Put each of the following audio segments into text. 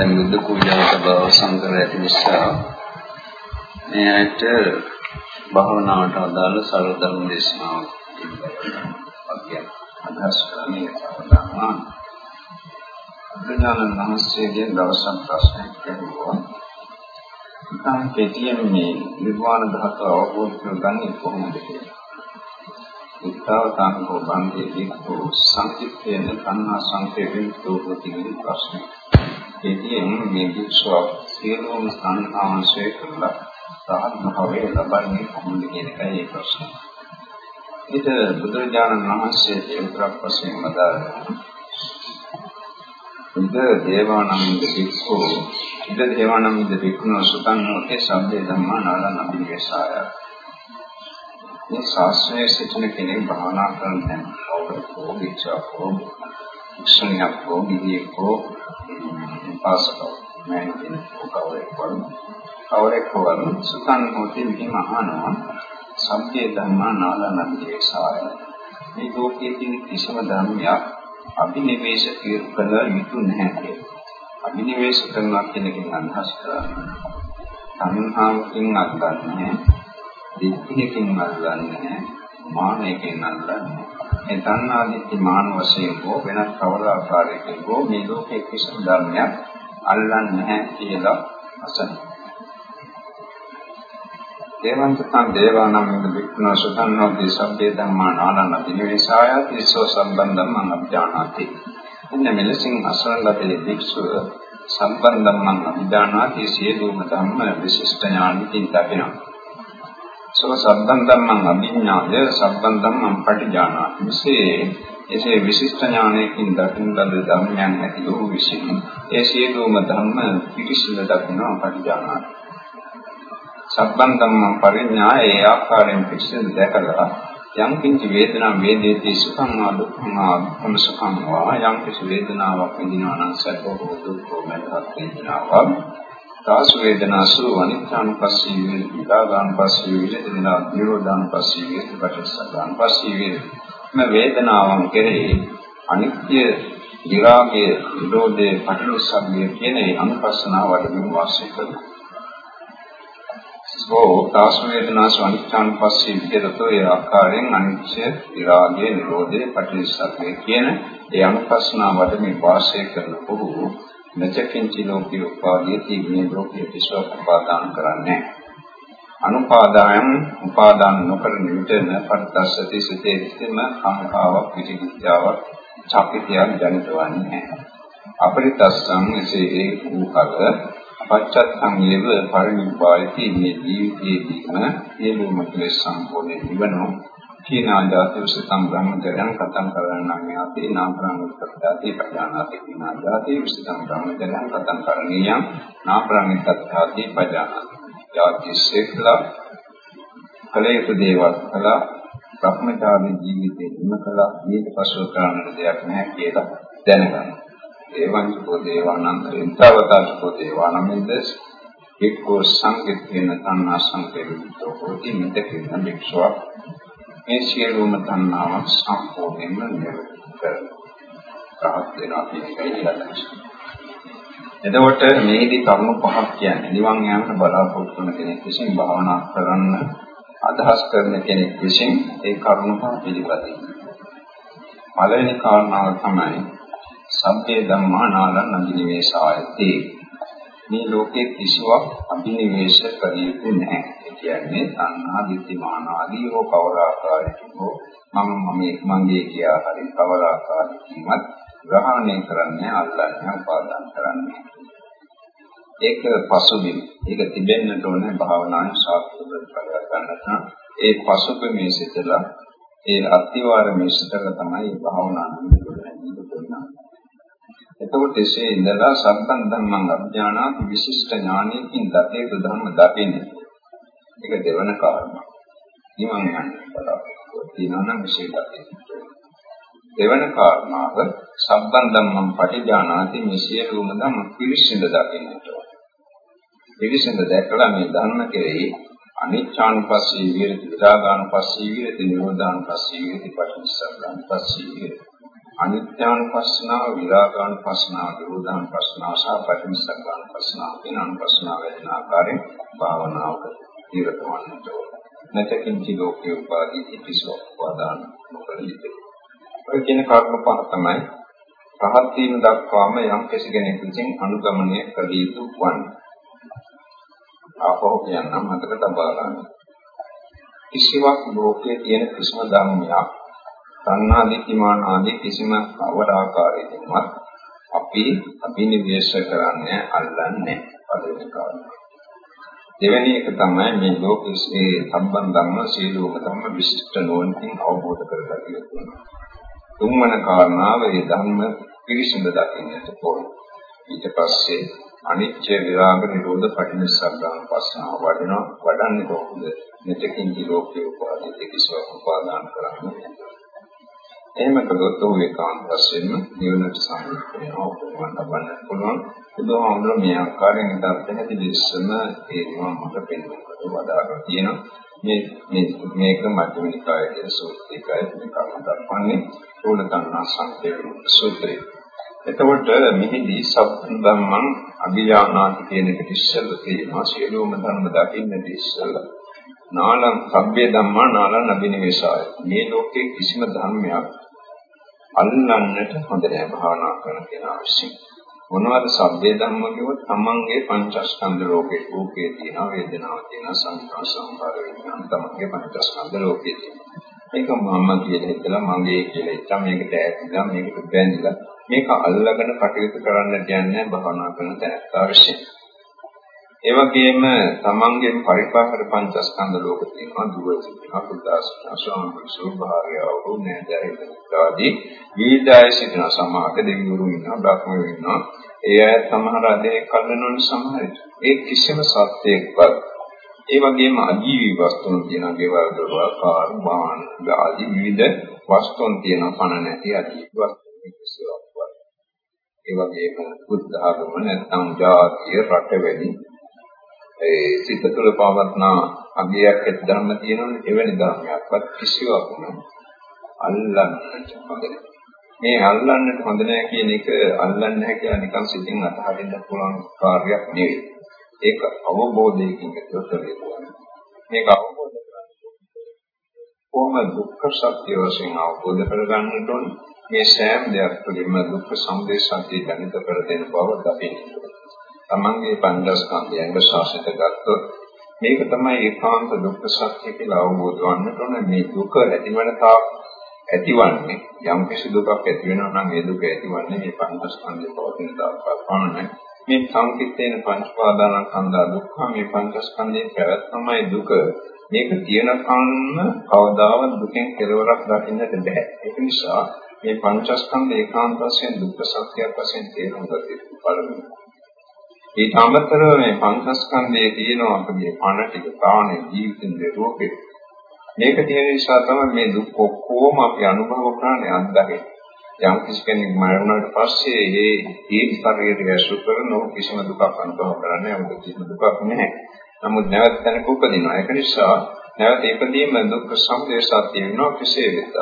දැන් බුද්ධ පූජාවට බව සංකර ඇති නිසා මේ ඇයට භාවනාවට අදාළ සරල ධර්ම දේශනාවක් අදහස් කරන්නේ සාධාරණ බුදුනානන් වහන්සේගේ දවසක් ප්‍රශ්නයක් කරුවා. ඉතින් කෙටියෙන් මේ නිර්වාණ ධාතුව අවබෝධ කරගන්නේ කොහොමද කියලා. උත්තාවතාංකෝ බන්දේ වික්ඛෝ සංකිට්ඨේන තණ්හා සංකේතෝ ප්‍රතිවිද ප්‍රශ්නය. කෙටියෙන් මේ විශ්වාස සියලුම සංඛාංශය කරලා සාහත් භාවයේ ලබන්නේ කොහොමද කියන එකයි ඒ ප්‍රශ්නේ. ඊට බුදුරජාණන් වහන්සේ උත්තරක් වශයෙන් මදාරනවා. ඉද දේවානන්ද වික්ඛෝ ඉද දේවානන්ද වික්ඛුන සුතං නොතේ සම්දේ ධම්මා නාලන අභිවේසාය. මේ ශාස්ත්‍රයේ සිටින කෙනෙක් භාවනා කරන දැන් කවුරුකෝ විචාකෝ ක්ෂණයකෝ විදියකෝ පාසකෝ මම කියන කවරෙක් වරුන් කවරෙක් වරුන් සුතං නොතේ විහිම අහනවා සම්දේ ධම්මා නාලන අභිවේසාය. මේ ලෝකයේ තියෙන කිසිම ධර්මයක් අභිනිවේෂ කළ යුතු නැහැ කියලා. අභිනිවේෂ කරනවා කියන එකෙන් අදහස් කරන්නේ සංහාවකින් අල්ලන්නේ දිට්ඨියකින් අල්ලන්නේ මානයකින් අල්ලන්නේ ඒ තණ්හා දිට්ඨි මාන වශයෙන් හෝ වෙනත් කවර ආකාරයකින් හෝ මේ ලෝකයේ කිසිම ධර්මයක් අල්ලන්නේ නැහැ කියලා අසන. දේවන්තං දේවානම් වික්ඛුන සුතන්නෝති සබ්බේ ධම්මා නානන දිනේසාය තිස්සෝ සම්බන්ධම් මං අභ්‍යානාති. එන්න මෙලෙසින් අසරණ ලබේ වික්ෂුව සම්බන්ධම් මං අභ්‍යානාති සියලුම ධම්ම විශිෂ්ට ඥානකින් දකිනවා. සෝ සම්බන්ධම් මං අභිඥාය සම්බන්ධම් මං පටිජානාති. මෙසේ එසේ විශිෂ්ට ඥානයකින් දකින ලද ධර්මයන් ඇති වූ විසින් ඒ සියලුම ධම්ම පිරිසිදු දකිනවා පටිජානාති. සම්බන්ධම් පරිඥාය ඒ ආකාරයෙන් පිළිසඳ දැකලා යම් කිසි වේදනා වේදේති සුඛං වා දුක්ඛං වා සුඛං වා යම් කිසි වේදනාවක් විඳිනවා නම් සැප හෝ දුක් හෝ මනසක් වේදනාවක් තාසු වේදනාසු අනිත්‍යානුපස්සී විදාගානුපස්සී විදෙනා නිරෝධානුපස්සී විපටිසගානුපස්සී මේ වේදනාවන් කෙරෙහි අනිත්‍ය විරාගය නිරෝධය පටිච්චසමුප්පාදය කියන අනුපස්සනාව වඩමින් වාසය කරනවා. සෝ තාස වේදනා ස්වනිච්ඡාන් පස්සේ විහෙරතෝ ඒ ආකාරයෙන් අනිච්ච විරාගය නිරෝධය පටිච්චසමුප්පාදය කියන ඒ අනුපස්සනාව වඩමින් වාසය කරන ඔහු නචකින්චි ලෝකී උපාදීති මේ ලෝකයේ විශ්ව උපාදාන කරන්නේ. අනුපාදායම් උපාදාන නොකරන විට නපත්තසති සිතේ සිතම කාමකාවක් විචිකිච්ඡාවක් චක්කිතයක් ජනිතවන්නේ නැහැ. අපරිතස්සං එසේ ඒ වූ කල පච්චත්තං යේව පරිනිබ්බායති මේ ජීවිතයේදීම සියලුම ක්ලේශ සම්පූර්ණ නිවනෝ කීනාජාති විසතම් බ්‍රහ්මචර්යං කතං කරණං යාති නාප්‍රාණ උත්පත්ති පජානාති කීනාජාති විසතම් බ්‍රහ්මචර්යං කතං කරණීයං නාප්‍රාණ තත්ථාති පජානාති. යාති සේකලා කලයුතු දේවල් කළා බ්‍රහ්මචාරී ජීවිතේ ඉම කළා. ඊට පස්ව කරන්න දෙයක් නැහැ කියලා දැනගන්න. ඒවංචකෝ දේවානන්තරෙන් තවතාචකෝ දේවානමින්දස් එක්කෝ සංකේතේන තණ්හා සංකේතෝ හොති මිදකින භික්ෂුවක්. මේ සියලුම තණ්හාවක් සම්පූර්ණයෙන්ම නිරෝධ කරනවා. රහත් වෙනවා කියන එකයි අදහස. එතකොට මේදී කරුණු පහක් කියන්නේ නිවන් යාමට බලාපොරොත්තු වන කෙනෙක් විසින් භාවනා කරන්න අදහස් කරන කෙනෙක් විසින් ඒ කරුණු පහ පිළිපදින්න. පළවෙනි කාරණාව තමයි සම්පේ ධම්මා නාලං අභිනිවේෂායති. මේ ලෝකේ කිසිවක් අභිනිවේෂ කරිය යුතු නැහැ. ඒ කියන්නේ සංහා දිට්ඨිමාන ආදී හෝ කවර ආකාරයකින් හෝ මම මම මගේ කියා හරි කවර ආකාරයකින්වත් ග්‍රහණය කරන්නේ අල්ලන්නේ උපාදාන කරන්නේ. ඒක පසුබිම. ඒක තිබෙන්නට ඕනේ භාවනාවේ සාර්ථකව කරගන්න ගන්නට. ඒ පසුබිමේ සිටලා ඒ අත්විවරමේ සිටලා තමයි භාවනා නිරෝධය එතකොට එසේ ඉඳලා සම්බන් ධම්මං අඥානාති විශිෂ්ට ඥානයකින් දතේ ධර්ම දකින්නේ. ඒක දෙවන කාරණා. නිවන් යන බලාපොරොත්තු තියෙනවා නම් විශේෂ දෙවන කාරණාව සම්බන් ධම්මං පටිඥානාති මේ සියලුම ධම්ම පිරිසිඳ දකින්නට ඕන. පිරිසිඳ දැකලා මේ ධර්ම කෙරෙහි අනිච්ඡානුපස්සී විරති විරාගානුපස්සී විරති නිරෝධානුපස්සී විරති පටිච්චසමුප්පාදානුපස්සී විරති අනිත්‍යානුපස්සනාව, විරාගානුපස්සනාව, නිරෝධානුපස්සනාව සහ පටිච්චසමුප්පාදානුපස්සනාව කියන අනුපස්සනාව වෙන ආකාරයෙන් භාවනාවක නිරත වන්නට ඕන. නැතකින්චි ලෝකේ උපාදී ඉතිසෝ උපාදාන නොකර යුතුය. ඔය කියන කර්ම පහ තමයි රහත් වීම දක්වාම යම් කෙනෙක් විසින් අනුගමනය කළ යුතු වන්නේ. ආපහු කියන්නම් මතක තබා ගන්න. කිසිවක් ලෝකයේ තියෙන කිසිම ධර්මයක් සංහා දිට්ඨිමාන ආදී කිසිම අවර ආකාරයකින්වත් අපි අභිනිවේෂ කරන්නේ අල්ලන්නේ පළවෙනි කාරණා. දෙවෙනි එක තමයි මේ ලෝකයේ සම්බන්ධම සීලෝම ධර්ම විශිෂ්ට නොවනින් අවබෝධ කරගන්න යුතුයි. තුන්වන කාරණාව ඒ ධර්ම පිරිසිදු දකින්නට ඕන. ඊට පස්සේ අනිත්‍ය විරාග නිරෝධ පටිනිස්සග්ගාන පස්සනාව වඩනවා වඩන්නේ කොහොමද? මෙතකින් ලෝකේ උපාදී කිසිවක් උපාදාන කරන්නේ එහෙම කළොත් ඔහු ඒකාන්ත වශයෙන්ම නිවනට සම්බන්ධ වෙනවා උපමන ලබන්න පුළුවන්. බුදුහාමුදුර මේ ආකාරයෙන් ඉදත් හැටි ඉස්සම ඒ නිවන් මඟ පෙන්වන්නට වදාරලා තියෙනවා. මේ මේ මේක මධ්‍යමිකායේ සූත්‍රයකයි මේ කර්ම දක්වන්නේ සෝල තණ්හා සංකේත සූත්‍රය. එතකොට මෙහිදී සබ්බම්මං අභියානාති කියන එක ඉස්සෙල්ලා තියෙනවා සියලුම ධර්ම දකින්න ඉස්සෙල්ලා නාලං සබ්බේ ධම්මා නාලං අබිනිවේෂාය මේ ලෝකේ කිසිම ධර්මයක් අල්ලන්නට හොඳ නෑ භාවනා කරන කෙනා විසින්. මොනවද සබ්බේ ධම්ම කිව්වොත්? තමන්ගේ පංචස්කන්ධ ලෝකේ රූපේ තියෙනවා වේදනාව තියෙනවා සංස්කාර සංකාර විඥාන තමන්ගේ පංචස්කන්ධ ලෝකේ තියෙනවා මේක මම කියලා හිතලා මගේ කියලා හිතා මේකට ඈත්ලා මේකට බැඳිලා මේක අල්ලගෙන කටයුතු කරන්න කියන්නේ භාවනා කරන තැනට අවශ්‍යයි ඒ වගේම තමන්ගේ පරිපාකර පංචස්කන්ධ ලෝක තියෙනවා දුව සිටිනවා පුදාසන ස්වාමීන් ස්වභාවයව නේදයි විවිධය සිටින සමාග දෙවිවරු ඉන්නවා බ්‍රහ්මයෝ ඉන්නවා. ඒ අය සමහර අධේ කල්නොන් සමහර ඒ කිසිම සත්‍යයක්වත් ඒ වගේම අජීවී වස්තුන් තියෙන ගෙවල් දොරවල් කාර් වාහන ආදී විවිධ වස්තුන් තියෙන පණ නැති අජීවී වස්තුන් කිසිවක් ඒ වගේම බුද්ධ ආගම නැත්නම් ජාතිය රටවැලි ඒ සිත තුළ පවත්නා අගයක් ඇති ධර්ම තියෙනවනේ එවැනි ධර්මයක්වත් කිසිවක්ම අල්ලන්නට හොඳ මේ අල්ලන්නට හොඳ නැහැ කියන එක අල්ලන්නේ නැහැ කියලා නිකන් සිතින් අතහරින්න පුළුවන් කාර්යයක් නෙවෙයි. ඒක අවබෝධයකින් කරගන්න මේක අවබෝධ කරගන්න කොහොම දුක්ඛ සත්‍ය වශයෙන් අවබෝධ කරගන්නට ඕනේ. මේ සෑම දෙයක් තුළින්ම දුක්ඛ සමුදය සත්‍ය දැනිත කර දෙන බව දකින්න ඕනේ. තමන්ගේ පංචස්කන්ධයන්ව ශාසිත ගත්තොත් මේක තමයි ඒකාන්ත දුක්ඛ සත්‍ය කියලා අවබෝධ වන්නට ඕන. මේ දුක ඇතිවන තාක් ඇතිවන්නේ යම් කිසි දුකක් ඇති වෙනවා නම් ඒ දුක ඇතිවන්නේ මේ පංචස්කන්ධේ පවතින තාක් පමණයි මේ සංකිටේන පංචපාදාන කන්දා දුක්ඛ මේ පංචස්කන්ධේ පැවැත්මයි දුක. මේක තියෙන කන්න කවදාවත් දුකෙන් කෙලවරක් දකින්නට බෑ. ඒක නිසා මේ පංචස්කන්ධ ඒකාන්ත වශයෙන් දුක්ඛ සත්‍යයක් වශයෙන් තේරුම් ගත යුතු පළමුව ඊට අමතරව මේ පංචස්කන්ධයේ තියෙන අපගේ පණ ටික ප්‍රාණ ජීවිතේ රූපේ මේක තියෙන නිසා තමයි මේ දුක් ඔක්කොම අපි අනුභව කරන්නේ අත්දැකේ යම් කිසි කෙනෙක් මරණයට පස්සේ ඒ ඒ ශරීරය ඇසුරු කරන කිසිම දුකක් අනුභව කරන්නේ නැහැ. මොකද කිසිම දුකක් නැහැ. නමුත් නැවත තැනක උපදිනවා. ඒක නිසා නැවත ඉපදීම දුක්ඛ සමුදය සත්‍ය වෙනවා කෙසේ වෙතත්.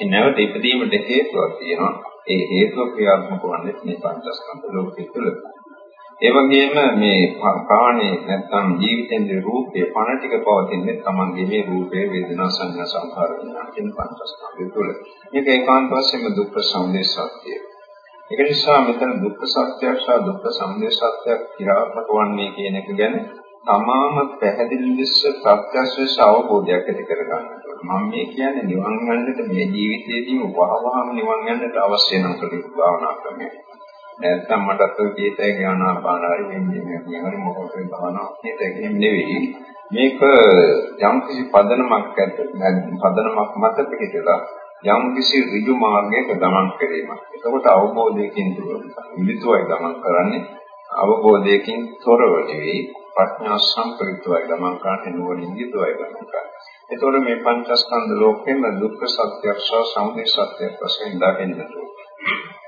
ඒ නැවත ඉපදීමට හේතුවක් තියෙනවා. ඒ හේතුව ක්‍රියාත්මක වන්නේ මේ පංචස්කන්ධ ලෝකයේ තුල. ඒ වගේම මේ ප්‍රාණේ නැත්නම් ජීවිතෙන්ගේ රූපේ පණ ටික පවතින්නේ තමන්ගේ මේ රූපේ වේදනා සංඥා සංඛාර විඥාන කියන පංචස්කන්ධය තුළ. මේක ඒකාන්ත වශයෙන්ම දුක්ඛ සමුදය සත්‍යය. ඒක නිසා මෙතන දුක්ඛ සත්‍යයක් සහ දුක්ඛ සමුදය සත්‍යයක් කියාත්මක වන්නේ කියන එක ගැන තමාම පැහැදිලි ලෙස ප්‍රත්‍යක්ෂ අවබෝධයක් ඇති කර ගන්නට මම මේ කියන්නේ නිවන් යන්නට මේ ජීවිතයේදීම වහවහම නිවන් යන්නට අවශ්‍ය නම් කළ යුතු භාවනා ක්‍රමයක්. නැත්නම් මටත් ඔය කීතය ඥානාපානාරි වෙන්නේ මේ හරි මොකද භාවනා නේද එහෙම නෙවෙයි. මේක යම් කිසි පදනමක් ඇත පදනමක් මත පිළිදලා යම් කිසි ඍජු මාර්ගයක ගමන් කිරීමක්. එතකොට අවබෝධයකින් විලිතුවයි ගමන් කරන්නේ. අවබෝධයකින් තොරව නෙවෙයි ප්‍රඥා සම්ප්‍රයුක්තවයි ගමන් කරන්නේ නුවණින් යුතුවයි ගමන් කරන්නේ. එතකොට මේ පංචස්කන්ධ ලෝකෙම දුක්ඛ සත්‍යයක් සහ සමුදය සත්‍යයක් වශයෙන් දකින්නට ඕනේ.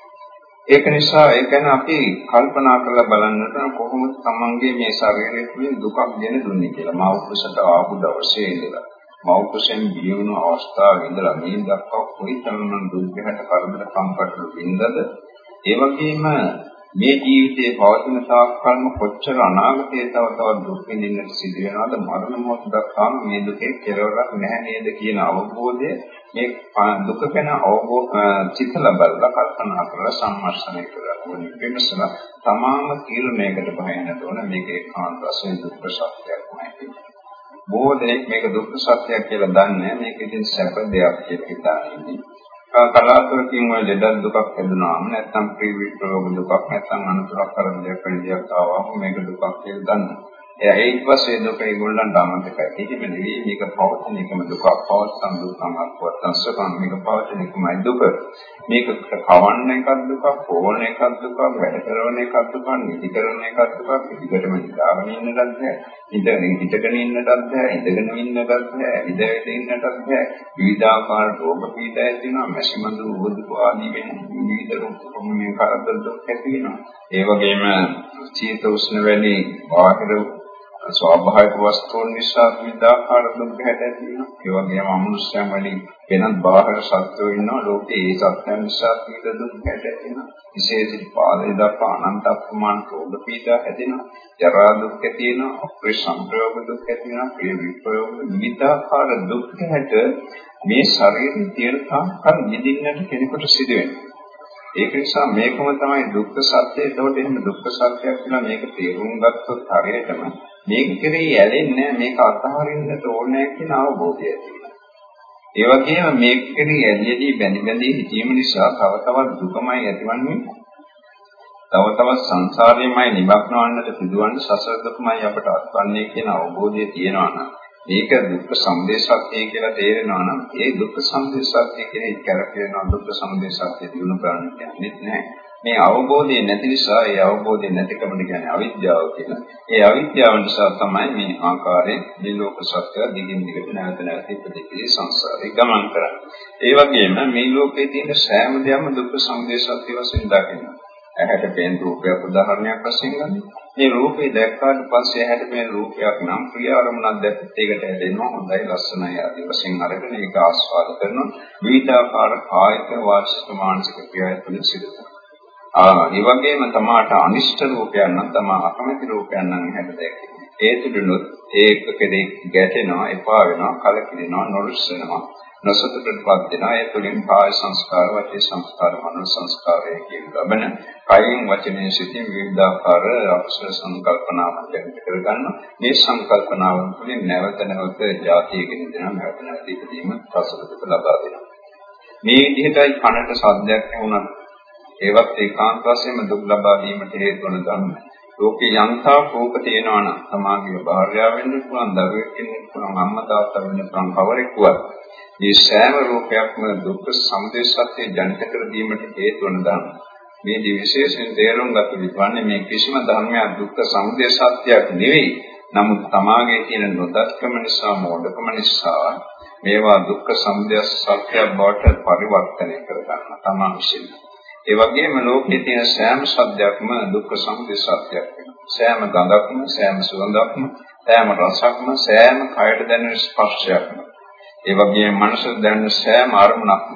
ඒක නිසා ඒ කියන්නේ අපි කල්පනා කරලා බලන්නට කොහොමද තමන්ගේ මේ ශරීරය තුළින් දුකක් ගෙන දුන්නේ කියලා. මා උපසට ආපු දවසේ ඉඳලා මෞකසෙන් බියවුණු අවස්ථාවේ ඉඳලා මේ දක්වා කොයිතරම් දුක්ඛයට කරදර කම්කටොළු වින්දද ඒ වගේම මේ ජීවිතයේ පවතින තාක්කල්ම කොච්චර අනාගතයේ තව තවත් දුක් විඳින්නට සිදු වෙනවද? මරණ මොහොත දක්වාම මේ දුකේ කෙලවරක් නැහැ නේද කියන අවබෝධය මේ දුක ගැන අවබෝධ චිතල බලලා කල්පනා කරලා සම්මර්ෂණය කරලා ඕනේ වෙනසලා තමාම තීරණයකට බහින්නට ඕන. මේක ඒකාන්ත වශයෙන් දුක් සත්‍යයක් නෙවෙයි බොහෝ දෙනෙක් මේක දුක් සත්‍යයක් කියලා දන්නේ මේක ඉතින් සැප දෙයක් කියලා හිතන්නේ. කලාතුරකින් ඔය ලෙඩ දුකක් හැදුනාම නැත්නම් ප්‍රීවිත් රෝග දුකක් නැත්නම් අනුතරක් කරදරයක් වෙන දෙයක් ආවම මේක දුකක් කියලා දන්නවා. එයා ඊට පස්සේ දුක ඒගොල්ලන්ට අමතකයි. ඒකෙම නෙවෙයි මේක පවතින එකම දුකක්. පවත්තම් දුකම පවත්තම් සකම් මේක පවතින එකමයි දුක. මේක කවන්න එකක් දුකක්, පොවන එකක් දුකක්, වැඩ කරන එකක් දුකක්, නිදි කරන එකක් දුකක්, පිටිකටම ඉඳාගෙන ඉන්නටත් බෑ. ඉඳගෙන හිටගෙන ඉන්නටත් බෑ, ඉඳගෙන ඉන්නටත් බෑ, ඉඳගෙන ඉන්නටත් බෑ. විවිධාකාර රෝග පීඩා ඇති වෙනවා, මැසිමඳු උවදුක ආදී වෙන විවිධ රෝග මේ කරදර දුක් ඇති වෙනවා. ඒ වගේම සීත උෂ්ණ වැනි බාහිර ස්වාභාවික වස්තුන් නිසා විවිධාකාර දුක් හැදෙති වෙනවා. ඒ වගේම අමනුෂ්‍යයන් වලින් වෙනත් බාහිර සත්වෝ ඉන්නවා. ලෝකේ ඒ සත්‍යයන් නිසා විවිධ දුක් හැදෙති වෙනවා. විශේෂිත පාදේ දක්වා අනන්ත අප්‍රමාණ රෝග පීඩා හැදෙනවා. ජරා දුක් ඇති වෙනවා. අපේ සංප්‍රයෝග දුක් ඇති වෙනවා. ප්‍රිය විප්‍රයෝග විවිධාකාර දුක් හැට මේ ශරීරයේ තියෙන තාක්කල් නිදින්නට කෙනෙකුට සිදු වෙනවා. ඒක නිසා මේකම තමයි දුක්ඛ සත්‍යය. ඒකට එහෙම දුක්ඛ සත්‍යයක් කියලා මේක තේරුම් ගත්තොත් හරියටම මේක කෙරෙහි ඇලෙන්නේ මේක අතහරින්නට ඕනේ කියන අවබෝධය තියෙනවා. ඒ වගේම මේක කෙරෙහි ඇලියදී බැඳි බැඳි හිතීම නිසා තව තවත් දුකමයි ඇතිවන්නේ. තව තවත් සංසාරයේමයි නිමග්න වන්නට සිදුවන්නේ සසර දුකමයි අපට අත්වන්නේ කියන අවබෝධය තියෙනවා නම් මේක දුක්ඛ සමුදය සත්‍ය කියලා තේරෙනවා නම් ඒ දුක්ඛ සමුදය සත්‍ය කියන එක කරකිනවා දුක්ඛ සමුදය සත්‍ය දිනු කරන්න කියන්නේ නැහැ. මේ අවබෝධය නැති නිසා ඒ අවබෝධය නැතිකමද කියන්නේ අවිද්‍යාව කියලා. ඒ අවිද්‍යාව නිසා තමයි මේ ආකාරයෙන් මේ ලෝක සත්‍ය දිගින් දිගට නැවත නැවත ඉපදෙන්නේ සංසාරේ ගමන් කරන්නේ. ඒ වගේම මේ ලෝකේ තියෙන සෑම දෙයක්ම දුක්ඛ සමුදය සත්‍ය වශයෙන් දකිනවා. ඇහැට පෙනෙන රූපයක් උදාහරණයක් වශයෙන් ගන්න. මේ රූපේ දැක්කාට පස්සේ ඇහැට පෙනෙන රූපයක් නම් ප්‍රිය අරමුණක් දැක්කත් ඒකට ඇදෙනවා හොඳයි ලස්සනයි ආදී වශයෙන් අරගෙන ඒක ආස්වාද කරනවා. විවිධාකාර කායික වාචික මානසික ක්‍රියාවලින් සිදු වෙනවා. ආ ඒ වගේම තමාට අනිෂ්ට රූපයක් නම් තමා අකමැති රූපයක් නම් ඇහැට දැක්කේ. ඒ තුඩුනොත් ඒක කෙරේ ගැටෙනවා, එපා වෙනවා, කලකිරෙනවා, නොරුස්සෙනවා. නොසතුටටපත් වෙනවා ඒ තුළින් කාය සංස්කාර වාචික සංස්කාර මනෝ සංස්කාරය කියන ලබන කයින් වචනයෙන් සිටින් විවිධාකාර අකුසල සංකල්පනාවන් දැක්ක කරගන්න මේ සංකල්පනාවන් තුළින් නැවත නැවත જાතියකින් දෙනවා නැවත නැවත ඉදීම රසලක ලබා දෙනවා. මේ විදිහටයි කනට සද්දයක් ඇහුණත් ඒවත් ඒකාන්ත වශයෙන්ම දුක් ලබා දීමට හේතු වන ධර්ම. ලෝකේ යන්තා රූප තියෙනවා නම් සමාගයේ භාර්යාව වෙන්න පුළුවන් දරුවෙක් වෙන්න පුළුවන් අම්මා තාත්තා වෙන්න පුළුවන් කවරෙක් වුවත් මේ සෑම රූපයක්ම දුක්ඛ සමුදය සත්‍ය ජනිත කර දීමට හේතු වන ධර්ම. මේ දි විශේෂයෙන් තේරුම් ගත යුතුවන්නේ මේ කිසිම ධර්මයක් දුක්ඛ සමුදය සත්‍යයක් නෙවෙයි. නමුත් තමාගේ තියෙන නොදත්කම නිසා මෝඩකම නිසා මේවා දුක්ඛ සමුදය සත්‍යයක් බවට පරිවර්තනය කර ගන්න තමා විසින්. ඒ වගේම ලෝකයේ තියෙන සෑම සත්‍යයක්ම දුක්ඛ සමුදය සත්‍යයක් වෙනවා. සෑම ගඳක්ම, සෑම සුවඳක්ම, සෑම රසක්ම, සෑම කයට දැනෙන ස්පර්ශයක්ම ඒ වගේම මනසට දැනෙන සෑම අරමුණක්ම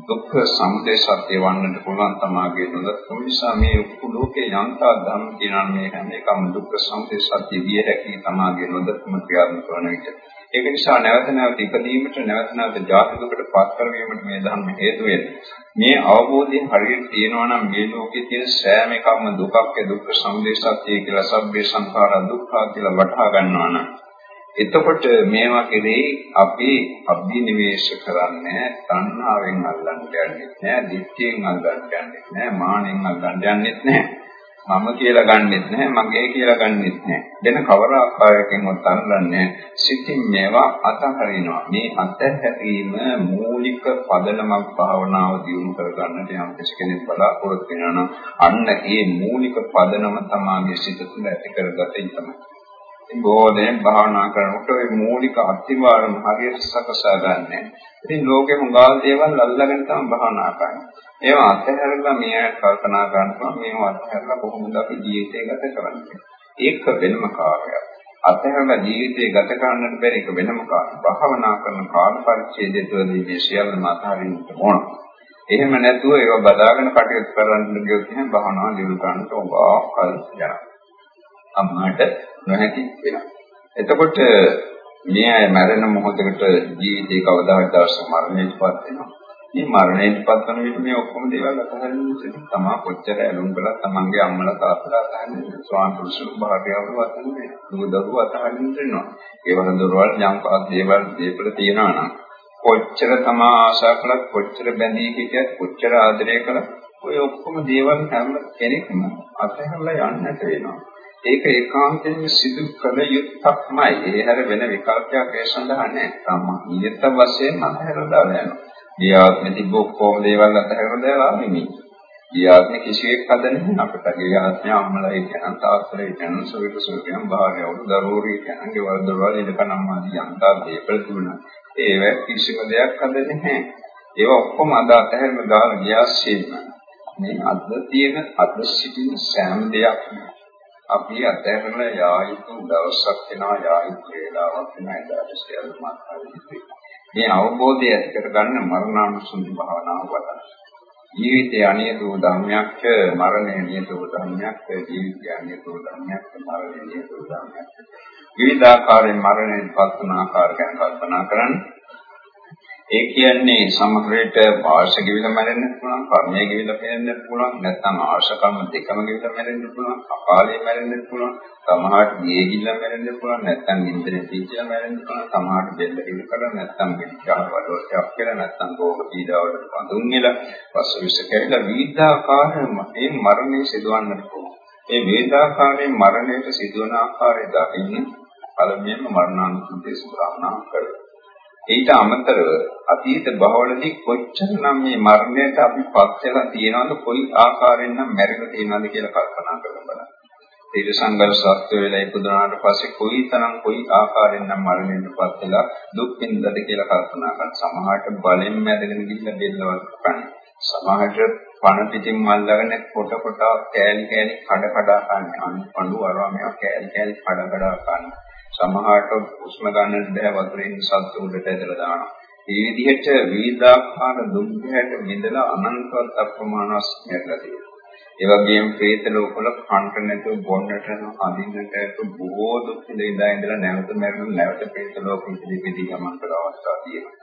දුක්ඛ සමුදය සත්‍ය වන්නට පුළුවන් තමාගේ නොදත්කම නිසා මේ ලෝකේ යන්තා ධර්ම කියනවා මේ හැම එකම දුක්ඛ සමුදය සත්‍ය විය හැකි තමාගේ නොදත්කම ක්‍රියාත්මක කරන විට. ඒක නිසා නැවත නැවත ඉපදීමට නැවත නැවත ජාති දුකට පත් කරවීමට මේ ධර්ම හේතු මේ අවබෝධයෙන් හරියට තියෙනවා නම් මේ ලෝකයේ තියෙන සෑම එකක්ම දුකක් දුක්ඛ සමුදය සත්‍ය කියලා සබ්බේ සංඛාර දුක්ඛ කියලා වටහා ගන්නවා නම් එතකොට මේවා කෙරෙහි අපි අභිනිවේෂ කරන්නේ තණ්හාවෙන් අල්ලන්න යන්නේ නැහැ, දිට්ඨියෙන් අල්ලන්න යන්නේ නැහැ, මානෙන් අල්ලන්න යන්නේ නැහැ. මම කියලා ගන්නෙත් නැහැ, මගේ කියලා ගන්නෙත් නැහැ. වෙන කවර ආකාරයකින්වත් අල්ලන්නේ සිතින් මේවා අතහරිනවා. මේ අත්හැරීම මූලික පදනමක් භාවනාව දියුණු කරගන්නට යම් කෙනෙක් බලාපොරොත්තු වෙනවා නම් අන්න ඒ මූලික පදනම තමයි සිත තුළ ඇති කරගත යුතුයි. බෝධයෙන් භාවනා කරනකොට ওই මූලික අත්විවරම හරියට සකසා ගන්න. ඉතින් ලෝකෙ හුඟාල් දේවල් අල්ලගෙන තමයි භාවනා කරන්නේ. ඒවා අත්හැරලා මේ කල්පනා කරනවා මේවා අත්හැරලා කොහොමද අපි ජීවිතය ගත කරන්නේ. ඒක වෙනම කාර්යයක්. අතහැරලා ජීවිතේ ගත කරන්නට බැරි එක වෙනම කාරණා. භාවනා කරන කාල පරිච්ඡේදය තුළදී මේ සියල්ලම අතහරින්න ඕන. එහෙම නැතුව ඒව බදාගෙන කටයුතු කරන්න ගියොත් එහෙනම් භාවනාව දියුණු කරන්නට ඕවා කල් යනවා. අම්මාට නොහැකි වෙනවා. එතකොට මේ අය මැරෙන මොහොතකට ජීවිතේ කවදාවත් දවසක මරණයටපත් වෙනවා. මේ මරණයටපත් වෙන විට මේ ඔක්කොම දේවල් අතහරින්න ඉතින් තමා කොච්චර ඇලුම් කළා තමන්ගේ අම්මලා තාත්තලා අතහරින්න ස්වාම පුරුෂුන් භාර්යාවරු අතහරින්න දුව දරුවෝ අතහරින්න වෙනවා. ඒ වගේ දොරවල් යම්පාත් දේවල් දීපල තියනවා නම් කොච්චර තමා ආශා කළත් කොච්චර බැඳී හිටියත් කොච්චර ආදරය කළත් ඔය ඔක්කොම දේවල් හැම කෙනෙක්ම අතහැරලා යන්නට වෙනවා. ඒක ඒකාන්තයෙන්ම සිදු කළ යුත්තක්මයි. ඒ හැර වෙන විකල්පයක් ඒ සඳහා නැහැ. තම නියත වශයෙන් අතහැරලා දාලා යනවා. ගිය ආත්මෙ තිබ්බ ඔක්කොම දේවල් අතහැරලා දාලා නෙමෙයි. ගිය ආත්මෙ කිසිවෙක් හදන්නේ අපිට. ගිය ආත්මෙ අම්මලා කියන තාත්තලා කියන සොවිත සොවිතන් භාර්යාවරු දරුවෝ කියන ගෙවල් දරුවෝ ඉඳකන් අම්මාදී යන්තා දේපල තුන. ඒව කිසිම දෙයක් හදන්නේ නැහැ. ඒවා ඔක්කොම අද අතහැරලා දාලා ගියාස්සෙම මේ අද තියෙන අද සිටින සෑම දෙයක්ම අපි අතහැරලා යා යුතු දවසක් වෙනවා යා යුතු වේලාවක් වෙනවා එදාට සියල්ල මාර්ගය මේ අවබෝධය ඇති කරගන්න මරණානුසුති භාවනාව වඩන. ජීවිතය අනියතෝ ධර්මයක්, මරණය නියතෝ ධර්මයක්, ජීවිතය අනියතෝ ධර්මයක්, මරණය නියතෝ ධර්මයක්. විවිධාකාරයෙන් මරණයෙන් පත් වන ආකාර ගැන කල්පනා කරන්න. ඒ කියන්නේ සමහරවිට වාර්ෂ ගෙවිල මැරෙන්න පුළුවන්, කර්මය ගෙවිල මැරෙන්න පුළුවන්, නැත්නම් ආර්ෂ කර්ම දෙකම ගෙවිල මැරෙන්න පුළුවන්, අකාලේ මැරෙන්න පුළුවන්, සමහරට ගේ ගිල්ල මැරෙන්න පුළුවන්, නැත්නම් ඉන්ද්‍රේ තීචල මැරෙන්න පුළුවන්, සමහරට බෙල්ල කිල් කරලා නැත්නම් පිටාව වලට කියලා නැත්නම් රෝග පීඩාවලට බඳුන් වෙලා, පස්ස විස කැවිලා විවිධාකාරයෙන් මේ මරණය සිදුවන්නට පුළුවන්. ඒ වේදාකාරයෙන් මරණයට සිදුවන ආකාරය දකින්න පළමුවෙන්ම මරණානුසුතිය සුභාවනා කරනවා. ඊට අමතරව අතීත භවවලදී කොච්චරනම් මේ මරණයට අපි පත් වෙලා තියෙනවද කොයි ආකාරයෙන් නම් මැරිලා තියෙනවද කියලා කල්පනා කරලා බලන්න. තිරසංගල සත්‍ය වෙලා ඉපදුනාට පස්සේ කොයි තරම් කොයි ආකාරයෙන් නම් මරණයට පත් වෙලා දුක් විඳද කියලා කල්පනා කරන සමහරට බලෙන් මැදගෙන ගිහින් දෙල්ලවක් කන්නේ. සමහරට පණ පිටින් මල්ලාගෙන කොට කොට කෑලි කෑලි කඩ කඩ කන්නේ. අනිත් පඬු අරවා මේවා කෑලි කෑලි කඩ කඩ කන්නේ. සමහරට හුස්ම ගන්නට බෑ වතුරෙන් සත්තු උඩට ඇදලා දානවා. මේ විදිහට විවිධාකාර දුක්ඛයට බෙදලා අනන්තවත් අප්‍රමාණස්මයක් ලැබෙනවා. ඒ වගේම പ്രേත ලෝකවල කන්ට නැතුව බොන්නට අඳින්නට බොහෝ දුක් විඳලා ඉඳලා නැවත මැරෙන නැවත പ്രേත ලෝකෙ ඉඳිපිදී ගමන් කරන අවස්ථා තියෙනවා.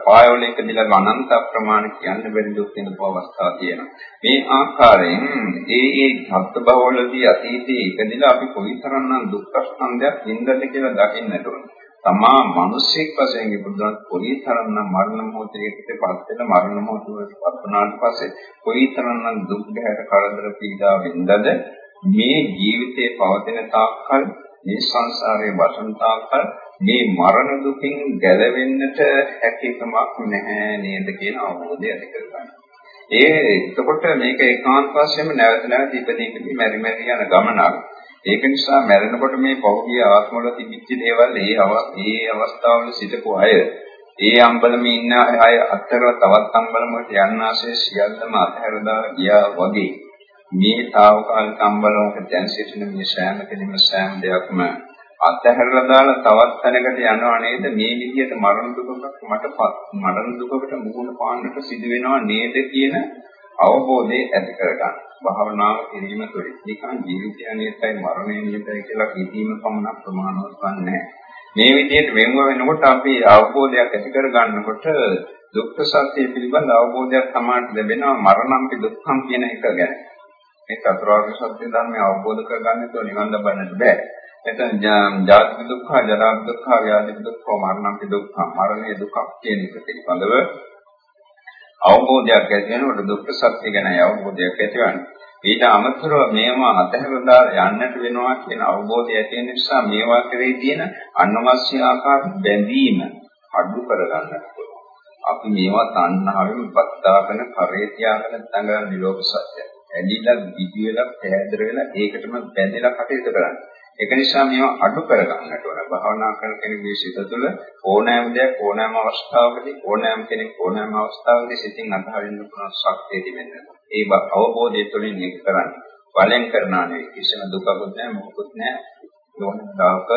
පායවල එකදීලා අනන්ත ප්‍රමාණ කියන්න බැරි දුක් වෙන අවස්ථා තියෙනවා. මේ ආකාරයෙන් ඒ ඒ සත්‍ය භවවලදී අතීතයේ එකදීලා අපි කොයිතරම්නම් දුක් ස්කන්ධයක් විඳද කියලා දකින්නට ඕනේ. තමා මිනිසෙක් වශයෙන් ඉපදුනත් කොයිතරම්නම් මරණ මොහොතේකට පත් වෙන මරණ මොහොතේ පත් වුණාට පස්සේ කොයිතරම්නම් දුක් ගැහැට කරදර පීඩා විඳද මේ ජීවිතයේ පවතින තාක්කල් මේ සංසාරයේ වසන තාක්කල් මේ මරණ දුකින් ගැලවෙන්නට හැකියාවක් නැහැ නේද කියන අවබෝධය ඇති කරගන්න. ඒ එතකොට මේක ඒකාන්ත වශයෙන්ම නැවත නැවත ඉපදීපදී මෙරි මෙරි යන ගමනක්. ඒක නිසා මැරෙනකොට මේ පෞද්ගලික ආත්මවල තිබිච්ච දේවල් ඒ ඒ අවස්ථාවල සිටපු අය ඒ අම්බලමේ ඉන්න අය අත්තරලා තවත් අම්බලමකට යන්න ආසේ සියල්ලම අතහැර දාලා ගියා වගේ මේ తాවකාලික අම්බලමක දැන් සිටින මේ සෑම කෙනෙම සෑම දෙයක්ම අත්හැරලා දාලා තවත් තැනකට යනවා නේද මේ විදිහට මරණ දුකක් මටපත් මරණ දුකකට මුහුණ පාන්නට සිදු වෙනවා නේද කියන අවබෝධය ඇති කරගන්න. භාවනාව කිරීම තුළින් නිකන් ජීවිතය නියතයි මරණය නියතයි කියලා කිසිම පමණක් ප්‍රමාණවත් නැහැ. මේ විදිහට වෙන්ව වෙනකොට අපි අවබෝධයක් ඇති කරගන්නකොට දුක්ඛ සත්‍ය පිළිබඳ අවබෝධයක් තමයි ලැබෙනවා මරණම්පි දුක්ඛම් කියන එක ගැන. මේ චතුරාර්ය සත්‍ය ධර්මය අවබෝධ කරගන්න තෝ නිවන් ලබන්නට බෑ. එතන ජාති දුක්ඛ, ජරා දුක්ඛ, ව්‍යාධි දුක්ඛ, මරණ දුක්ඛ, මරණයේ දුක්ඛ කියන එක පිළිබඳව අවබෝධයක් ඇති වෙනකොට දුක්ඛ සත්‍ය ගැන අවබෝධයක් ඇතිවන්නේ. ඊට අමතරව මේවා අතහැරලා යන්නට වෙනවා කියන අවබෝධය ඇති වෙන නිසා මේවා කෙරෙහි තියෙන අනවශ්‍ය ආකාර බැඳීම අඩු කරගන්නට පුළුවන්. අපි මේවා තණ්හාවෙන් පත්තාගෙන කරේ තියාගෙන තඟන නිරෝධ සත්‍යය. ඇලිලා, දිවි වෙලා, පැහැදර වෙලා ඒකටම බැඳලා කටයුතු කරන්නේ. ඒක නිසා මේවා අඩු කරගන්නට ඕන. භාවනා කරන කෙනෙකුගේ සිත තුළ ඕනෑම දෙයක් ඕනෑම අවස්ථාවකදී ඕනෑම කෙනෙක් ඕනෑම අවස්ථාවකදී සිතින් අතහරින්න පුළුවන් ශක්තිය තිබෙන්න ඒ අවබෝධය තුළින් මේක කරන්නේ. වලෙන් කරනා නෙවෙයි. කිසිම දුකකුත් නැහැ මොකුත් නැහැ. ඕනෑමදාක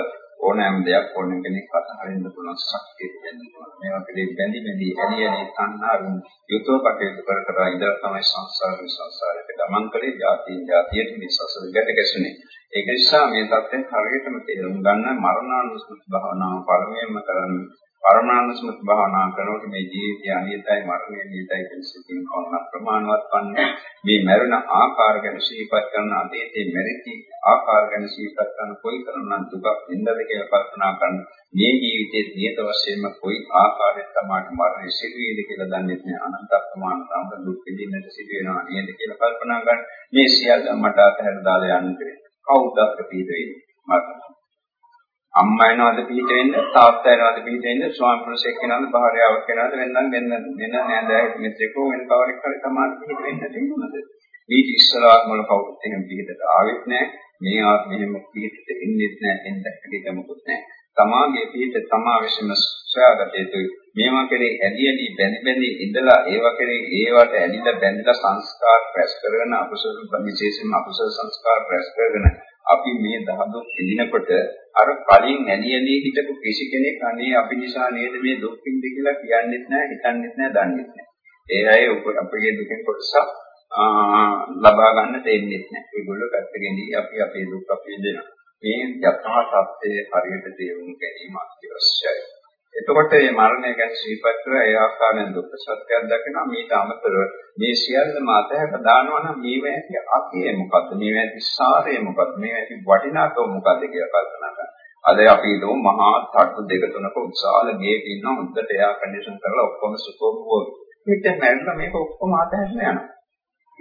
ඕනෑම දෙයක් ඕන කෙනෙක් අතහරින්න පුළුවන් ශක්තිය තියෙනවා. මේවා පිළි බැඳි බැඳි ඇලි ඇලි තණ්හාවෙන් යුතුව කටයුතු කර කර ඉඳලා තමයි සංසාරේ සංසාරයට ගමන් කරේ, ජාතියෙන් ජාතියට මේ සසර ගැට ගැසුනේ. ඒක නිසා මේ தත්ත්වයෙන් හරියටම තේරුම් ගන්න මරණානුස්මෘති භාවනාව පළමුවෙන්ම කරන්න පරමානුස්මෘති භාවනා කරනකොට මේ ජීවිතය අනියතයි මරණය නියතයි කියන සිතින් කවන්න ප්‍රමාණවත් වන්නේ මේ මරණ ආකාර ගැන සිහිපත් කරන අතීතයේ මෙරිටි ආකාර ගැන සිහිපත් කරන කොයි තරම්නම් දුකක් විඳද කියලා කල්පනා කරන මේ ජීවිතයේ නියත වශයෙන්ම කොයි ආකාරයෙන් තමයි මරණය සිදුවේද කියලා දන්නේ නැහැ. අනන්ත ප්‍රමාණ සම්බ දුක් විඳින්නට සිදු වෙනවා නේද කියලා කල්පනා කරන මේ සියල්ල මට අතහැර දාලා යන්න කවුද අපිට මරණ අම්මා වෙනවද පිට වෙන්න තාත්තා වෙනවද පිට වෙන්න ස්වාමි පුරුෂයෙක් වෙනවද භාර්යාවක් වෙනවද වෙනනම් වෙන වෙන නෑදෑයෙක් මිත්‍රෙකෝ වෙන කවරෙක් හරි තමයි පිට වෙන්න තියෙනවද මේ ඉස්සරහත් වල කවුරුත් එහෙම පිටට ආවෙත් නෑ. මේ ආත්මෙ එහෙම පිටට එන්නේත් නෑ එන්න හැටියට මොකුත් නෑ. තමාගේ පිට තමා විශ්ම සොයාගත යුතුයි. මේවා කෙරේ ඇලි ඇලි බැඳි බැඳි ඉඳලා ඒවා කෙරේ ඒවට ඇලිලා බැඳලා සංස්කාර ප්‍රැස් කරගෙන අකුසල විශේෂයෙන්ම අකුසල සංස්කාර ප්‍රැස් කරගෙන අපි මේ දහදුක් විඳිනකොට අර කලින් නැණි ඇලී හිටපු කිසි කෙනෙක් අනේ අපි නිසා නේද මේ දුක් විඳි කියලා කියන්නේත් නැහැ හිතන්නේත් නැහැ දන්නේත් නැහැ. ඒ අය අපේ දුකෙන් කොටසක් ලබා ගන්න දෙන්නේ නැහැ. ඒගොල්ලෝ පැත්තකින්දී අපි අපේ දුක් අපි විඳිනවා. මේ යථා සත්‍යය හරියට තේරුම් ගැනීම අත්‍යවශ්‍යයි. එතකොට මේ මරණය ගැන සිහිපත් කරලා ඒ ආකාරයෙන් දුක්ඛ සත්‍යයක් දකිනවා. මේට අමතරව මේ සියල්ලම අතහැර දානවා නම් මේවා ඇති අකේ මොකද්ද? මේවා ඇති සාරය මොකද්ද? මේවා ඇති වටිනාකම මොකද්ද කියලා කල්පනා කරනවා. අද අපි හිතමු මහා තට්ටු දෙක තුනක උසාල ගේක ඉන්න හොඳට එයා කන්ඩිෂන් කරලා ඔක්කොම සුකෝභෝග පිට මැරලා මේක ඔක්කොම අතහැරලා යනවා.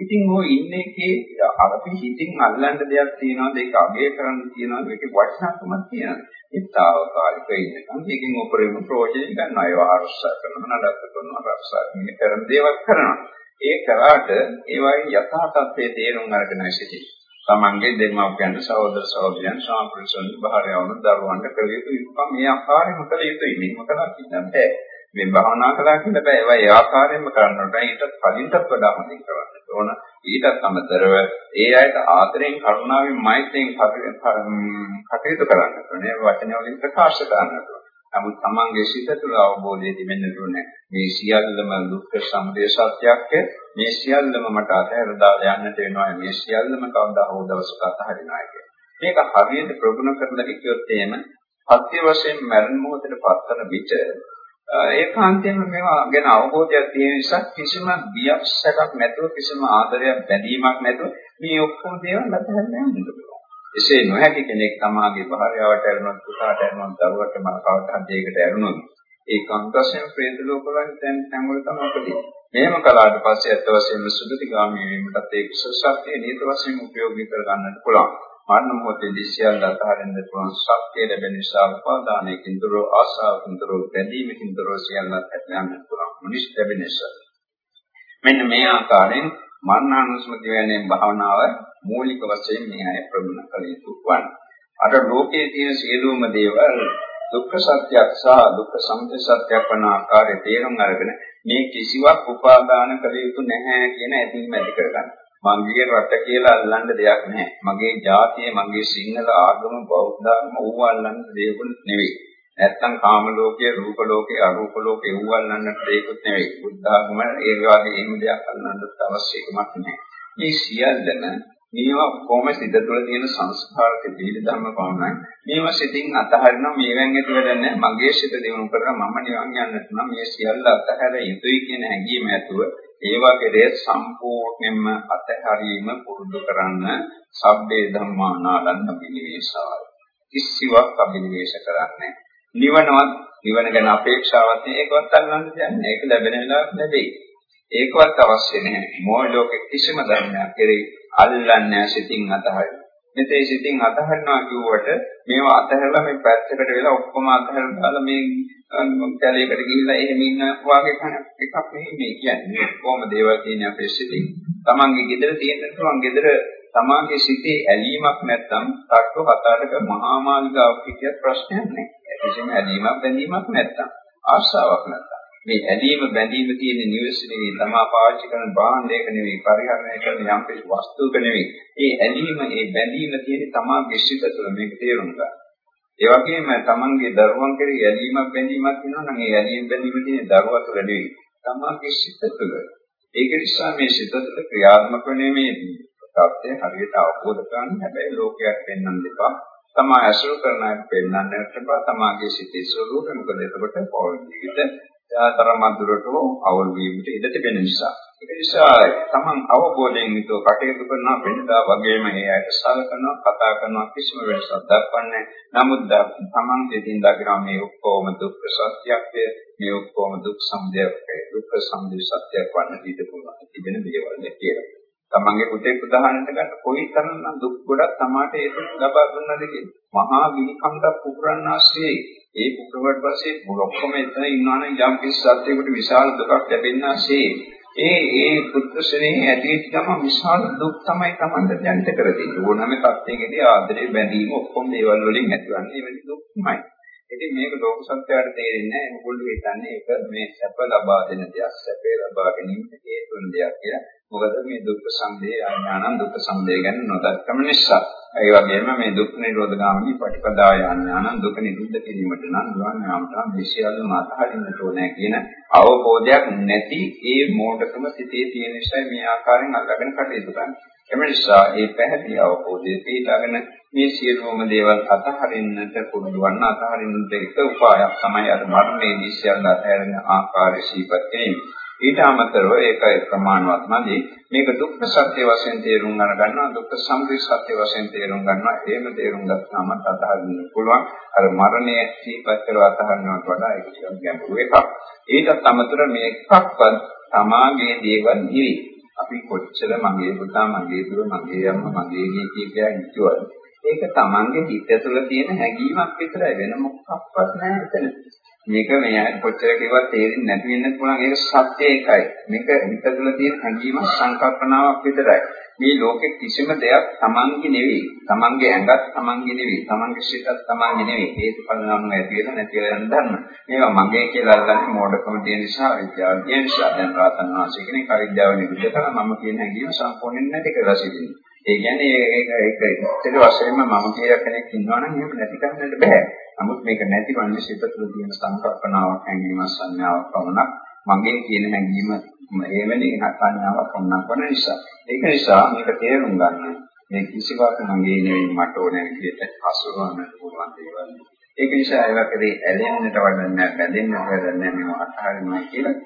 ඉතින් ඔය ඉන්නේ කේ අපි හිතින් අල්ලන්න දෙයක් තියනවාද? ඒක අගය කරන්න තියනවාද? ඒක වටිනාකමක් තියනවාද? ඒ తాවකාලික ඉන්නකම් ඒකෙන් උපරිම ප්‍රයෝජන ගන්නවා. ඒව ආරක්ෂා කරනවා නඩත්තු කරනවා ආරක්ෂා කරන දේවල් කරනවා. ඒ කරාට ඒවයින් යථා තත්ත්වයේ තේරුම් අරගෙන සිටි. තමන්ගේ දෙමාපියන්ට සහෝදර සහෝදරයන් සාම්ප්‍රසන්න භාර්යාවන දරුවන්ට කළ යුතු ඉක්ම මේ ආකාරයෙන්ම කළ යුතුයි. මේක කළා කියන්නේ මේ භාවනා කළා කියලා බෑ. ඒවා ඒ ආකාරයෙන්ම කරන්නට ඊටත් කලින්ටත් වඩා හොඳින් කරන්න ඕන. ඊටත් අමතරව ඒ අයට ආදරෙන් කරුණාවෙන් මෛත්‍රියෙන් කටයුතු කරන්න ඕනේ. වචන වලින් ප්‍රකාශ කරන්න ඕනේ. නමුත් තමන්ගේ සිත තුළ අවබෝධය තිබෙන්න ඕනේ මේ සියල්ලම දුක්ඛ සමුදය සත්‍යයක්. මේ සියල්ලම මට අතහැර දාලා යන්නට වෙනවා. මේ සියල්ලම කවදා හෝ දවසක අතහරිනවා මේක හරියට ප්‍රගුණ කරලා කිව්වොත් එහෙම සත්‍ය වශයෙන් මරණ මොහොතේ පත්තන විට ඒකාන්තයෙන්ම මේවා ගැන අවබෝධයක් තියෙන නිසා කිසිම බියක් සැකක් නැතුව කිසිම ආදරයක් බැඳීමක් නැතුව මේ ඔක්කොම දේවල් අතහැරලා යන්න පුළුවන්. එසේ නොහැකි කෙනෙක් තමාගේ භාර්යාවට ඇරුණොත් පුතාට ඇරුණොත් දරුවට මනකට හදේකට ඇරුණොත් ඒ කාන්තසෙන් ප්‍රේත ලෝකවල දැන් තැන්වල තමයි උපදින්නේ. මෙහෙම කළාට පස්සේ අත් වශයෙන්ම සුදුතිගාමී වීමටත් ඒ කුසල නීත වශයෙන් උපයෝගී කර ගන්නට පුළුවන්. මරණ මොහොතේදී සියල්ල අතහරින්න පුළුවන් ශක්තිය ලැබෙන නිසා උපාදානයකින් තොරව ආශාවකින් තොරව බැඳීමකින් තොරව සියල්ල ඇතයන්න්න පුළුවන් මිනිස් ලැබෙන නිසා මෙන්න මේ ආකාරයෙන් මරණානුස්මති වෙනේ භාවනාව මූලික වශයෙන් මේ අය ප්‍රගුණ කළ යුතු වන්නේ අර ලෝකයේ තියෙන සියලුම දේවල් දුක්ඛ සත්‍යයක් සහ දුක්ඛ සමුදය සත්‍යයක් වන ආකාරය තේරුම් අරගෙන මේ කිසිවක් උපාදාන කළ යුතු නැහැ කියන ඇදීම ඇති කරගන්න. මගේ රට කියලා අල්ලන්න දෙයක් නැහැ. මගේ ජාතිය, මගේ සිංහල ආගම, බෞද්ධ ආගම ඌව අල්ලන්න දෙයක් නෙවෙයි. නැත්තම් කාම ලෝකයේ, රූප ලෝකයේ, අරූප ලෝකයේ ඌව අල්ලන්නට දෙයක්වත් නෙවෙයි. බුද්ධ ආගම ඒ වගේ එහෙම දෙයක් අල්ලන්නත් අවශ්‍ය එකක් නැහැ. මේ සියල්ලම මේවා කොහොම සිත තුළ තියෙන සංස්කාර පිළිදි ධර්ම පවණයි. මේවා සිතින් අතහරිනවා මේවෙන් ඇති වැඩන්නේ මගේ සිත දිනු කරලා මම නිවන් යන්නට නම් මේ සියල්ල අතහැර යුතුයි කියන හැඟීම ඇතුව ඒවා කෙරේ සම්පූර්ණයෙන්ම අතහැරීම පුරුදු කරන්න සබ්බේ ධම්මා නාලන්න පිළිවේසාය. කිසිවක් අභිනිවේෂ කරන්නේ නිවනවත් නිවන ගැන අපේක්ෂාවක් ඒකවත් අල්ලන්න දෙන්නේ. ඒක ලැබෙන වෙලාවට ලැබෙයි. ඒකවත් අවශ්‍ය නැහැ. මොහ ලෝකෙ කිසිම ධර්මයක් කෙරෙහි අල්ලන්නේ සිතින් අතහරින. මෙතේ සිතින් අතහරිනවා කිව්වට මේවා අතහැරලා මේ පැත්තකට වෙලා ඔක්කොම අතහැරලා දාලා මේ කැලේකට ගිහිල්ලා එහෙම ඉන්න වාගේ කන එකක් නෙමෙයි මේ කියන්නේ. කොහොම දේවල් කියන්නේ අපේ සිතින්. Tamange gedara තියෙන්න පුළුවන් gedara තමාගේ සිතේ ඇලීමක් නැත්නම් තට්ටු හතරක මහා මාළිගාවක් හිටියත් ප්‍රශ්නයක් නැහැ. කිසිම ඇලීමක් බැඳීමක් නැත්නම් ආශාවක් නැත්නම් මේ ඇලීම බැඳීම තියෙන නිවස නෙවෙයි තමා පාවිච්චි කරන භාණ්ඩයක නෙවෙයි පරිහරණය කරන යම් කිසි වස්තුවක නෙවෙයි. ඒ ඇලීම ඒ බැඳීම තියෙන තමාගේ සිත තුළ මේක තේරුම් ගන්න. ඒ වගේම තමන්ගේ දරුවන් කෙරෙහි ඇලීමක් බැඳීමක් වෙනවා නම් ඒ ඇලීම බැඳීම තියෙන දරුවා තුළ නෙවෙයි. තමාගේ සිත තුළ. ඒක නිසා මේ සිත තුළ ක්‍රියාත්මක වෙන්නේ මේ තත්ත්වය හරියට අවබෝධ කරගන්න හැබැයි ලෝකයක් පෙන්වන්න දෙපා. තමා ඇසුරු කරන අය පෙන්වන්නට එපා. තමාගේ සිතේ ස්වરૂපය මොකද එතකොට පෞල් ජීවිත තරම දුරට අවුල් වීමට ඉඩ තිබෙන නිසා. ඒ නිසා තමන් අවබෝධයෙන් යුතුව කටයුතු කරනවා වෙනදා වගේම ඒ අයට සලකනවා කතා කරනවා කිසිම වෙනසක් දක්වන්නේ නමුත් තමන් දෙතින් දකිනවා මේ ඔක්කොම දුක්ඛ සත්‍යක්ය මේ ඔක්කොම දුක් සමුදයයි දුක්ඛ සමුදය සත්‍යයක් වන්න ඉඩ පුළුවන් තිබෙන දේවල් කියලා. තමන්ගේ පුතේ උදාහරණයක් ගන්න කොයි තරම්නම් දුක් ගොඩක් තමාට ඒක ලබා දුන්නද කියන්නේ. මහා විනිකම්ඩ පුපුරන්නාසේ ඒ පුපුරුවට පස්සේ ඔක්කොම එතන ඉන්නවනම් යම් කිසි සත්‍යයකට විශාල දුකක් ලැබෙන්නාසේ ඒ ඒ පුත්‍රශ්‍රේ ඇදීත් තම විශාල දුක් තමයි Tamanda දැනිට කර දෙන්නේ. ඕනම තත්යකදී ආදරේ බැඳීම ඔක්කොම දේවල් වලින් ඇතිවන්නේ එවැනි දුක් තමයි. ඉතින් මේක ලෝක සත්‍යයට තේරෙන්නේ නැහැ. මොකද හිතන්නේ ඒක මේ සැප ලබා දෙන දෙයක්, සැපේ ලබා ගැනීම හේතු වෙන දෙයක් කියලා. මොකද මේ දුක්ඛ සම්දේ අඥානං දුක්ඛ සම්දේ ගැන නොදක්කම නිසා. ඒ වගේම මේ දුක් නිරෝධ ගාමිනී පටිපදාය අඥානං දුක නිරුද්ධ කිරීමට නම් දුවන් යාමට මේ සියල්ලම අතහරින්නට ඕනේ කියන අවබෝධයක් නැති ඒ මෝඩකම සිටේ තියෙන නිසා මේ ආකාරයෙන් අල්ලගෙන කටයුතු කරනවා. එම නිසා මේ පැහැදිලි අවබෝධය පිටාගෙන මේ සියලුම දේවල් අතහරින්නට පුළුවන් අතහරින්නට එක උපායක් තමයි අර මරණයේදී සියල්ල අතහැරෙන ආකාරය සිහිපත් කිරීම. ඊට අමතරව ඒක ප්‍රමාණවත් නැති මේක දුක්ඛ සත්‍ය වශයෙන් තේරුම් ගන්නවා දුක්ඛ සමුදය සත්‍ය වශයෙන් තේරුම් ගන්නවා. එහෙම තේරුම් ගත්තාම අතහරින්න පුළුවන් අර මරණය සිහිපත් කරව අතහරිනවට වඩා ඒක ටිකක් ගැඹුරු එකක්. ඊටත් අමතරව මේ එකක්වත් තමාගේ දේවල් නෙවෙයි. අපි කොච්චර මගේ පුතා මගේ දුව මගේ අම්මා මගේ ගේ කියලා හිතුවද ඒක තමන්ගේ හිත තුළ තියෙන හැඟීමක් විතරයි. වෙන මොකක්වත් නැහැ එතන. මේක මේ කොච්චර කිව්වත් තේරෙන්නේ නැති වෙන්න පුළුවන් ඒක සත්‍ය එකයි. මේක හිත තුළ තියෙන හැඟීමක් සංකල්පනාවක් විතරයි. මේ ලෝකෙ කිසිම දෙයක් Tamange නෙවෙයි. Tamange ඇඟත් Tamange නෙවෙයි. Tamange සිතත් Tamange නෙවෙයි. හේතුඵල නම් ඇති වෙන නැති වෙන ධර්ම. මේවා මගේ කියලා අල්ලන්නේ මෝඩකම තියෙන නිසා විද්‍යාව තියෙන නිසා දැන් රාතන් වාසිය කෙනෙක් අවිද්‍යාව නිරුද්ධ කරලා මම කියන හැඟීම සම්පූර්ණයෙන් නැති කරලා සිටින්නේ. ඒ කියන්නේ ඒක ඒක ඉතින් වශයෙන්ම මම කියලා කෙනෙක් ඉන්නවා නම් එහෙම නැති කරන්නට බෑ. නමුත් මේක නැතිවන්නේ සිත තුළ තියෙන සංකල්පනාවක් හැඟීමක් සංඥාවක් පමණක් මගේ කියන හැඟීම එවැනි සංඥාවක් පමණක් වන නිසා. ඒක නිසා මේක තේරුම් ගන්න මේ කිසිවක් මගේ නෙවෙයි මට ඕන විදිහට හසුරවන්න පුළුවන් දේවල්. ඒක නිසා ඒවකදී ඇලෙන්නට වඩන්නේ බැඳෙන්නට වඩන්නේ මේව අත්හරිනවා කියලා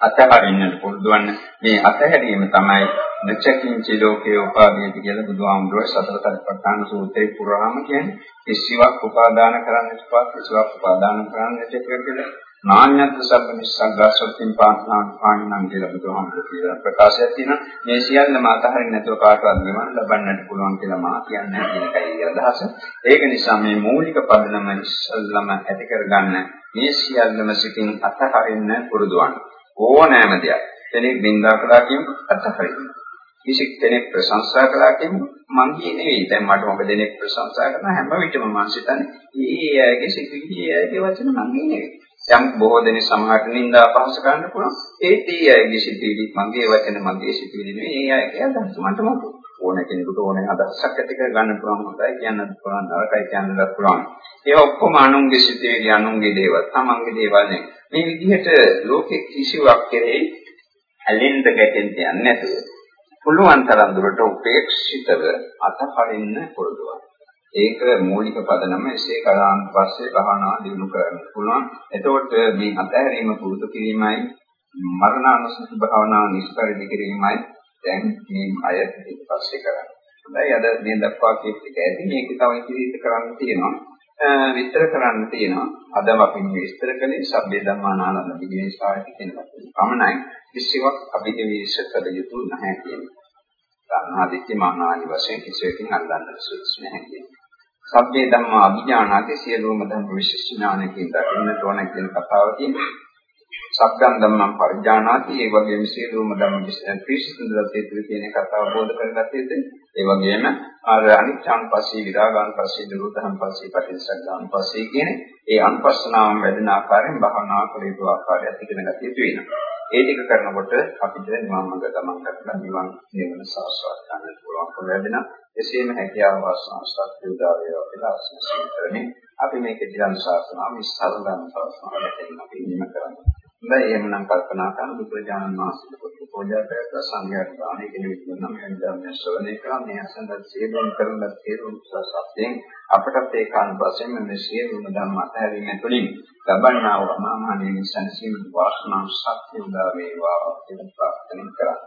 අතහරින්නට පුරුදුවන්න මේ අතහැරීම තමයි නචකින්චි ලෝකේ උපාදීති කියලා බුදුහාමුදුරුවෝ සතර සතිපට්ඨාන සූත්‍රේ පුරාම කියන්නේ. කිසිවක් උපාදාන කරන්නට පස්සේ කිසිවක් උපාදාන කරන්නට කියලා. නාඤ්ඤත් සබ්බ නිස්සග්ගසොත්තින් පාස්නාන් පාණිනම් කියලා බුදුහාමුදුරුවෝ කියලා ප්‍රකාශයක් තියෙනවා. මේ සියල්ලම අතහරින්න නැතුව කාටවත් නිවන ලබන්නට පුළුවන් කියලා මා කියන්නේ කියන එකයි අදහස. ඒක නිසා මේ මූලික පදනම ඉස්සල්ලාම ඇති කරගන්න මේ සියල්ලම සිටින් අතහරින්න පුරුදු වන්න ඕනෑම දෙයක්. කෙනෙක් නින්දා කළා කියමු අත්හරින්න. කිසි කෙනෙක් ප්‍රශංසා කළා කියමු මං කියන්නේ නෙවෙයි. දැන් මට මොකද දෙනෙක් ප්‍රශංසා කරන හැම විටම මං සිතන්නේ ඒ අයගේ සිතුවිලි ඒ අයගේ වචන මං නෙවෙයි. යම් බොහෝ දෙනෙක් සමහරට නින්දා පහස ගන්න පුළුවන්. ඒත් ඒ අයගේ සිතුවිලි මගේ වචන මගේ සිතුවිලි නෙවෙයි. ඒ අයගේ අදහස් මට මොකද? ඕන කෙනෙකුට ඕන අදහසක් ඇති කර ගන්න පුළුවන් හොඳයි කියන්නත් පුළුවන් නරකයි කියන්නත් පුළුවන්. ඒ ඔක්කොම අනුන්ගේ සිතේදී අනුන්ගේ දේවල්, තමන්ගේ දේවල් නේ. මේ විදිහට ලෝකෙ කිසිවක් කෙරෙහි ඇලෙන්න ගැටෙන්න යන්නේ නැතුව පුළුවන් තරම් දුරට උපේක්ෂිතව අතහරින්න පුරුදුවක්. ඒක මූලික පදනම එසේ කරාන් පස්සේ භාවනා දිනු කරන්න පුළුවන්. එතකොට මේ අතහැරීම පුරුදු කිරීමයි මරණානුස්සති භාවනාව නිස්පරිදි කිරීමයි දැන් මේ අය ඊට පස්සේ කරන්නේ. හොඳයි අද මේ දක්වා කියපු එක ඇති මේක තව ඉදිරියට කරන්න තියෙනවා. විස්තර කරන්න තියෙනවා. අද අපි මේ විස්තර කළේ සබ්බේ ධම්මානානන්ද විජේසාරිත කියන වචනේ. පමණයි කිසිවක් අභිදවේශ කළ යුතු නැහැ කියන්නේ. සංහා දිට්ඨි මානානි වශයෙන් කිසියකින් අල්ලන්න සුදුසු නැහැ කියන්නේ. සබ්බේ ධම්මා අභිඥානාති සියලුම ධර්ම විශේෂ ඥානකින් දකින්නට ඕන කියන කතාව තියෙනවා. සබ්බං ධම්මං පරිඥානාති ඒ වගේම සියලුම ධම්ම පිරිසිදු දත්තේ කියන කතාව බෝධ කරගත්තේ ඒ වගේම අර අනිච්ඡානුපස්සී විරාගානුපස්සී නිරෝධානුපස්සී පටිච්චසමුප්පාදානුපස්සී කියන ඒ අනුපස්සනාවම වැඩෙන ආකාරයෙන් භාවනා කළ යුතු ආකාරයත් ඉගෙන ගත යුතු වෙනවා. ඒ ටික කරනකොට අපිට නිවන් මඟ ගමන් කරලා නිවන් නිවන සාස්වත ගන්නට පුළුවන්කම ලැබෙනවා. එසේම හැකියාව වාසනාව සත්‍ය උදා වේවා කියලා ආශිර්වාද කරමින් අපි මේක දිලන් ශාසනාව විස්තරණ ශාසනාව ගැන අපි ඉන්න කරන්නේ. හොඳයි එහෙමනම් කල්පනා කරන බුදුරජාණන් වහන්සේ කොට පූජා කරලා සංඝයාට දාන කියන විදිහ නම් මේ ධර්ම ශ්‍රවණය කරා මේ අසඳ සේවන කරන තේරුම් සත්‍යයෙන් අපටත් ඒ කාණ්ඩයෙන් මේ සියලුම ධර්ම අතහැරීම තුළින් ලබන්නා වූ අමාමහණේ සංසීම වාසනාව සත්‍ය උදා වේවා කියලා ප්‍රාර්ථනා කරා